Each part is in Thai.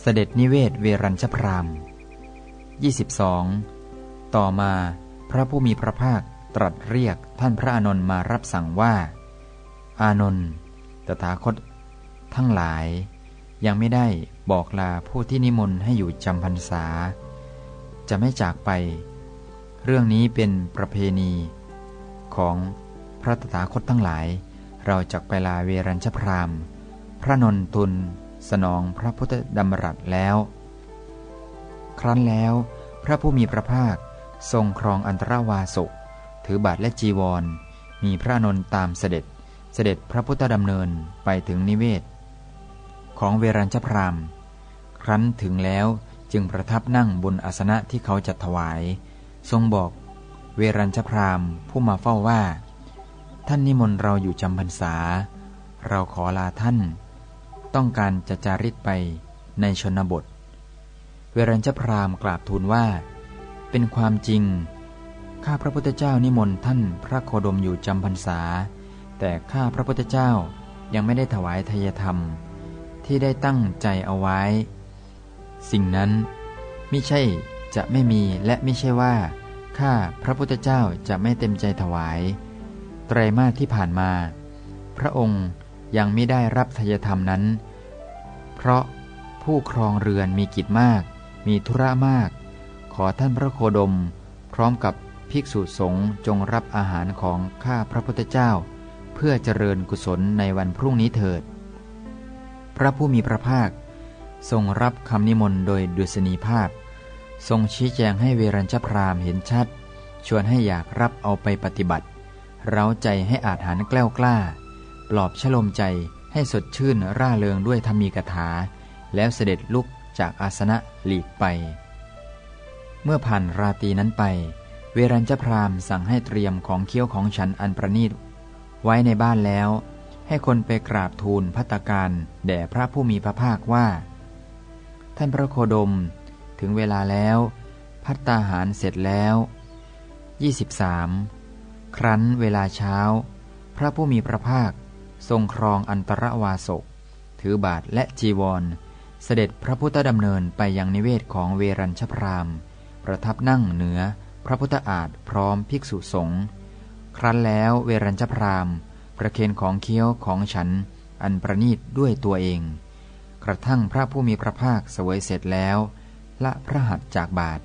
เสด็จนิเวศเวรัญชพราม 22 ต่อมาพระผู้มีพระภาคตรัสเรียกท่านพระอานนท์มารับสั่งว่า อานนท์ ตถาคต ทั้งหลาย ยังไม่ได้บอกลาผู้ที่นิมนต์ให้อยู่จำพรรษา จะไม่จากไป เรื่องนี้เป็นประเพณี ของพระตถาคตทั้งหลาย เราจักไปลาเวรัญชพราม พระนนทุน สนองพระพุทธดำรัสแล้ว ครั้นแล้วพระผู้มีพระภาคทรงครองอันตรวาสุถือบาทและจีวร มีพระนนตามเสด็จเสด็จพระพุทธดำเนินไปถึงนิเวศ ของเวรัญชพรามครั้นถึงแล้วจึงประทับนั่งบนอาสนะที่เขาจัดถวาย ทรงบอกเวรัญชพรามผู้มาเฝ้าว่า ท่านนิมนต์เราอยู่จำพรรษา เราขอลาท่าน ต้องการจะจาริกไปในชนบท เวรัญชพรามกราบทูลว่า เป็นความจริง ข้าพระพุทธเจ้านิมนต์ท่านพระโคดมอยู่จำพรรษา แต่ข้าพระพุทธเจ้ายังไม่ได้ถวายทายธรรม ที่ได้ตั้งใจเอาไว้ สิ่งนั้นไม่ใช่จะไม่มีและไม่ใช่ว่า ข้าพระพุทธเจ้าจะไม่เต็มใจถวาย ไตรมาสที่ผ่านมา พระองค์ ยังไม่ได้รับทายธรรมนั้น เพราะผู้ครองเรือนมีกิจมาก มีธุระมาก ขอท่านพระโคดม พร้อมกับภิกษุสงฆ์จงรับอาหารของข้าพระพุทธเจ้า เพื่อเจริญกุศลในวันพรุ่งนี้เถิด พระผู้มีพระภาค ทรงรับคำนิมนต์โดยดุษณีภาพ ทรงชี้แจงให้เวรัญชพรามเห็นชัด ชวนให้อยากรับเอาไปปฏิบัติ เร้าใจให้อาจหารแกล้วกล้า ปลอบชโลมใจให้สดชื่นร่าเริงด้วยธรรมีกถา แล้วเสด็จลุกจากอาสนะหลีกไป เมื่อผ่านราตีนั้นไป เวรัญชพรามสั่งให้เตรียมของเคี้ยวของฉันอันประณีต ไว้ในบ้านแล้ว ให้คนไปกราบทูลพัตการแด่พระผู้มีพระภาคว่า ท่านพระโคดม ถึงเวลาแล้ว พัตตาหารเสร็จแล้ว 23 ครั้นเวลาเช้า พระผู้มีพระภาค ทรงครองอันตรวาสก ถือบาทและจีวร เสด็จพระพุทธดำเนินไปยังนิเวศของเวรัญชพราม ประทับนั่งเหนือพระพุทธอาฏพร้อมภิกษุสงฆ์ ครั้นแล้วเวรัญชพราม ประเคนของเคี้ยวของฉันอันประนีตด้วยตัวเอง กระทั่งพระผู้มีพระภาคเสวยเสร็จแล้ว ละพระหัตถ์จากบาท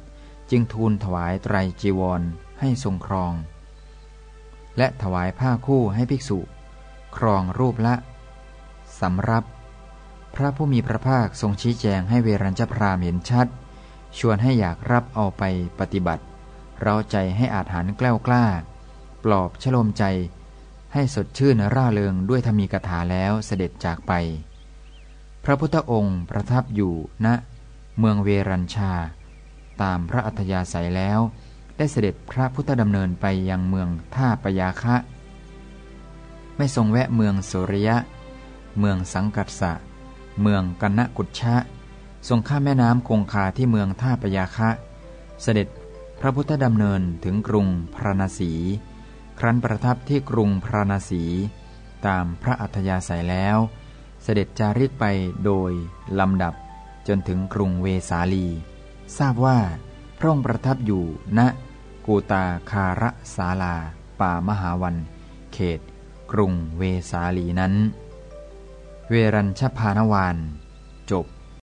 จึงทูลถวายไตรจีวรให้ทรงครองและถวายผ้าคู่ให้ภิกษุ ครองรูปละสำรับ พระผู้มีพระภาคทรงชี้แจงให้เวรัญชพรามเห็นชัด ชวนให้อยากรับเอาไปปฏิบัติ เราใจให้อาจหันแกล้วกล้า ปลอบชโลมใจ ให้สดชื่นร่าเริงด้วยธรรมีกถาแล้วเสด็จจากไป พระพุทธองค์ประทับอยู่ณเมืองเวรัญชา ตามพระอัธยาศัยแล้ว ได้เสด็จพระพุทธดำเนินไปยังเมืองท่าปยาคะ ไม่ทรงแวะเมืองสุริยะ เมืองสังกัสสะ เมืองกันนกุชชะ ทรงข้ามแม่น้ำคงคาที่เมืองท่าปยาคะ เสด็จพระพุทธดำเนินถึงกรุงพราณสีครั้นประทับที่กรุงพราณสีตามพระอัธยาศัยแล้ว เสด็จจาริกไปโดยลำดับจนถึงกรุงเวสาลี ทราบว่าพระองค์ประทับอยู่ณกูตาคาระสาลา ป่ามหาวัน เขต กรุงเวสาลีนั้น เวรัญชพานวาน จบ